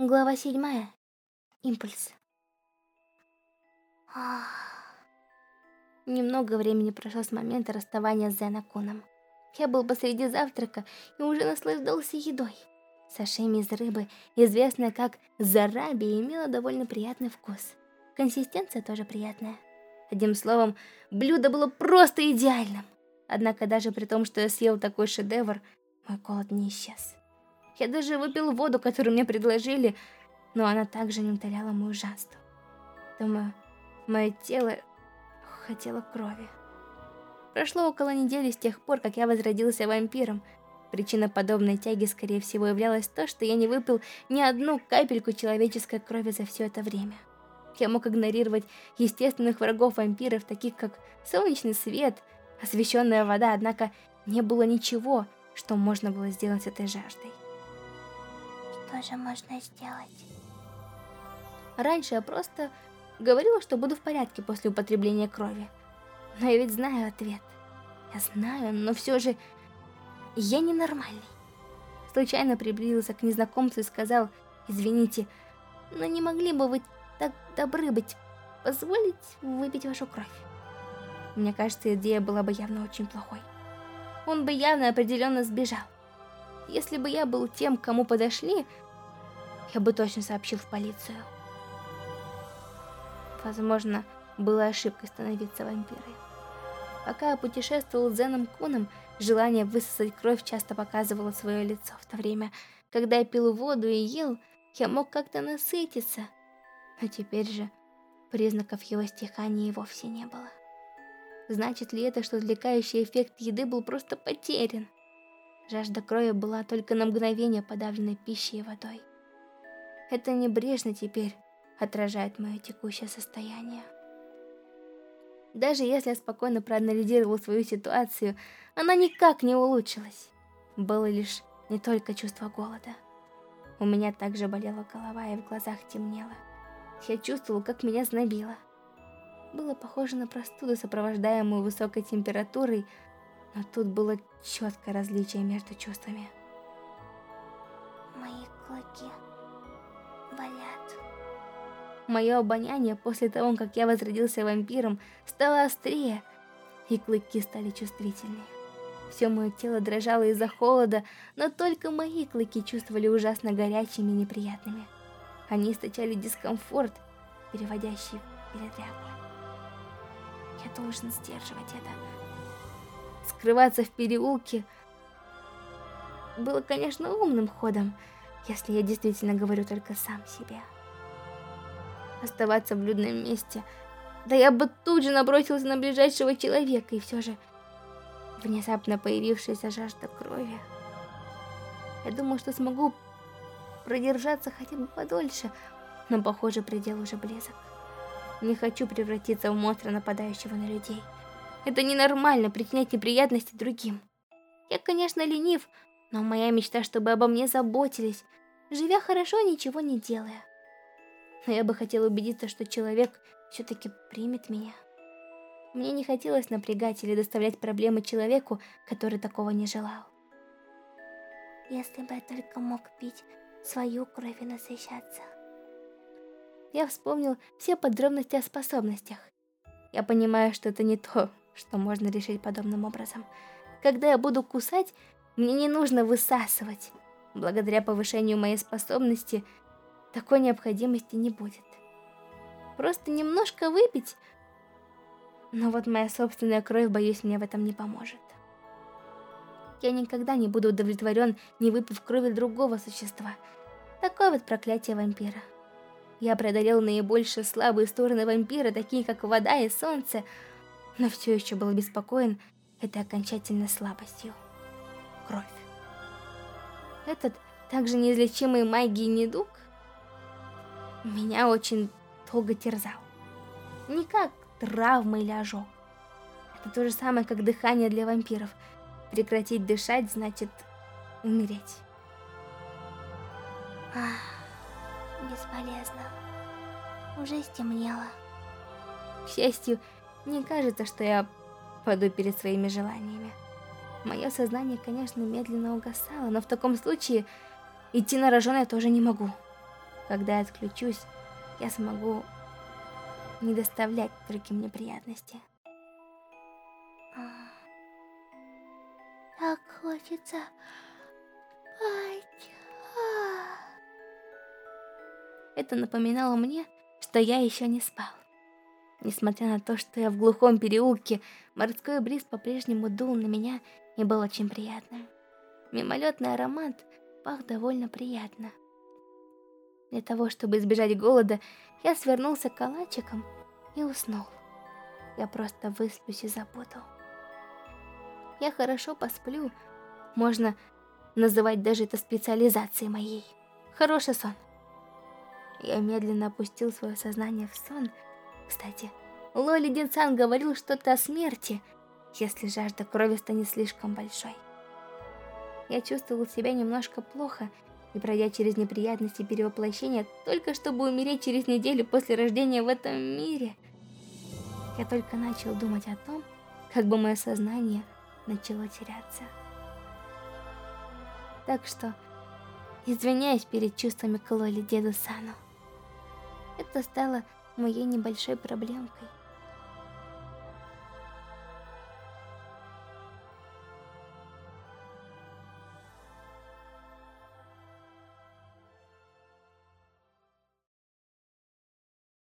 Глава седьмая. Импульс. Немного времени прошло с момента расставания с Зенакуном. Я был посреди завтрака и уже наслаждался едой. Сашими из рыбы, известная как зараби, имела довольно приятный вкус. Консистенция тоже приятная. Одним словом, блюдо было просто идеальным. Однако даже при том, что я съел такой шедевр, мой голод не исчез. Я даже выпил воду, которую мне предложили, но она также не утоляла мою жажду. Думаю, мое тело хотело крови. Прошло около недели с тех пор, как я возродился вампиром. Причина подобной тяги, скорее всего, являлась то, что я не выпил ни одну капельку человеческой крови за все это время. Я мог игнорировать естественных врагов вампиров, таких как солнечный свет, освещенная вода, однако не было ничего, что можно было сделать с этой жаждой что же можно сделать? Раньше я просто говорила, что буду в порядке после употребления крови. Но я ведь знаю ответ. Я знаю, но все же я ненормальный. Случайно приблизился к незнакомцу и сказал, извините, но не могли бы вы так добры быть, позволить выпить вашу кровь? Мне кажется, идея была бы явно очень плохой. Он бы явно определенно сбежал. Если бы я был тем, кому подошли, я бы точно сообщил в полицию. Возможно, была ошибкой становиться вампирой. Пока я путешествовал с Зеном Куном, желание высосать кровь часто показывало свое лицо. В то время, когда я пил воду и ел, я мог как-то насытиться. Но теперь же признаков его стихания вовсе не было. Значит ли это, что отвлекающий эффект еды был просто потерян? Жажда крови была только на мгновение подавленной пищей и водой. Это небрежно теперь отражает мое текущее состояние. Даже если я спокойно проанализировал свою ситуацию, она никак не улучшилась. Было лишь не только чувство голода. У меня также болела голова и в глазах темнело. Я чувствовал, как меня знобило. Было похоже на простуду, сопровождаемую высокой температурой, но тут было четкое различие между чувствами. Мои клыки болят. Мое обоняние после того, как я возродился вампиром, стало острее, и клыки стали чувствительнее. Все мое тело дрожало из-за холода, но только мои клыки чувствовали ужасно горячими и неприятными. Они источали дискомфорт, переводящий в передрягу. Я должен сдерживать это скрываться в переулке было, конечно, умным ходом, если я действительно говорю только сам себе. Оставаться в людном месте, да я бы тут же набросился на ближайшего человека, и все же внезапно появившаяся жажда крови. Я думал, что смогу продержаться хотя бы подольше, но, похоже, предел уже близок. Не хочу превратиться в монстра, нападающего на людей. Это ненормально причинять неприятности другим. Я, конечно, ленив, но моя мечта, чтобы обо мне заботились, живя хорошо, ничего не делая. Но я бы хотела убедиться, что человек все-таки примет меня. Мне не хотелось напрягать или доставлять проблемы человеку, который такого не желал. Если бы я только мог пить свою кровь и насыщаться. Я вспомнил все подробности о способностях. Я понимаю, что это не то, что можно решить подобным образом. Когда я буду кусать, мне не нужно высасывать. Благодаря повышению моей способности, такой необходимости не будет. Просто немножко выпить, но вот моя собственная кровь, боюсь, мне в этом не поможет. Я никогда не буду удовлетворен, не выпив крови другого существа. Такое вот проклятие вампира. Я преодолел наибольшие слабые стороны вампира, такие как вода и солнце, но все еще был беспокоен этой окончательной слабостью. Кровь. Этот также неизлечимый магией недуг меня очень долго терзал. Не как травма или ожог. Это то же самое, как дыхание для вампиров. Прекратить дышать значит умереть. Ах, бесполезно. Уже стемнело. К счастью, не кажется, что я паду перед своими желаниями. Мое сознание, конечно, медленно угасало, но в таком случае идти на рожон я тоже не могу. Когда я отключусь, я смогу не доставлять другим неприятности. Так хочется спать. Это напоминало мне, что я еще не спал. Несмотря на то, что я в глухом переулке, морской бриз по-прежнему дул на меня и был очень приятным. Мимолетный аромат пах довольно приятно. Для того, чтобы избежать голода, я свернулся калачиком и уснул. Я просто высплюсь и забуду. Я хорошо посплю. Можно называть даже это специализацией моей. Хороший сон. Я медленно опустил свое сознание в сон. Кстати, Лоли Динсан говорил что-то о смерти, если жажда крови станет слишком большой. Я чувствовал себя немножко плохо, и пройдя через неприятности перевоплощения, только чтобы умереть через неделю после рождения в этом мире, я только начал думать о том, как бы мое сознание начало теряться. Так что, извиняюсь перед чувствами Клоли деду Сану. Это стало моей небольшой проблемкой.